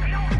Hey,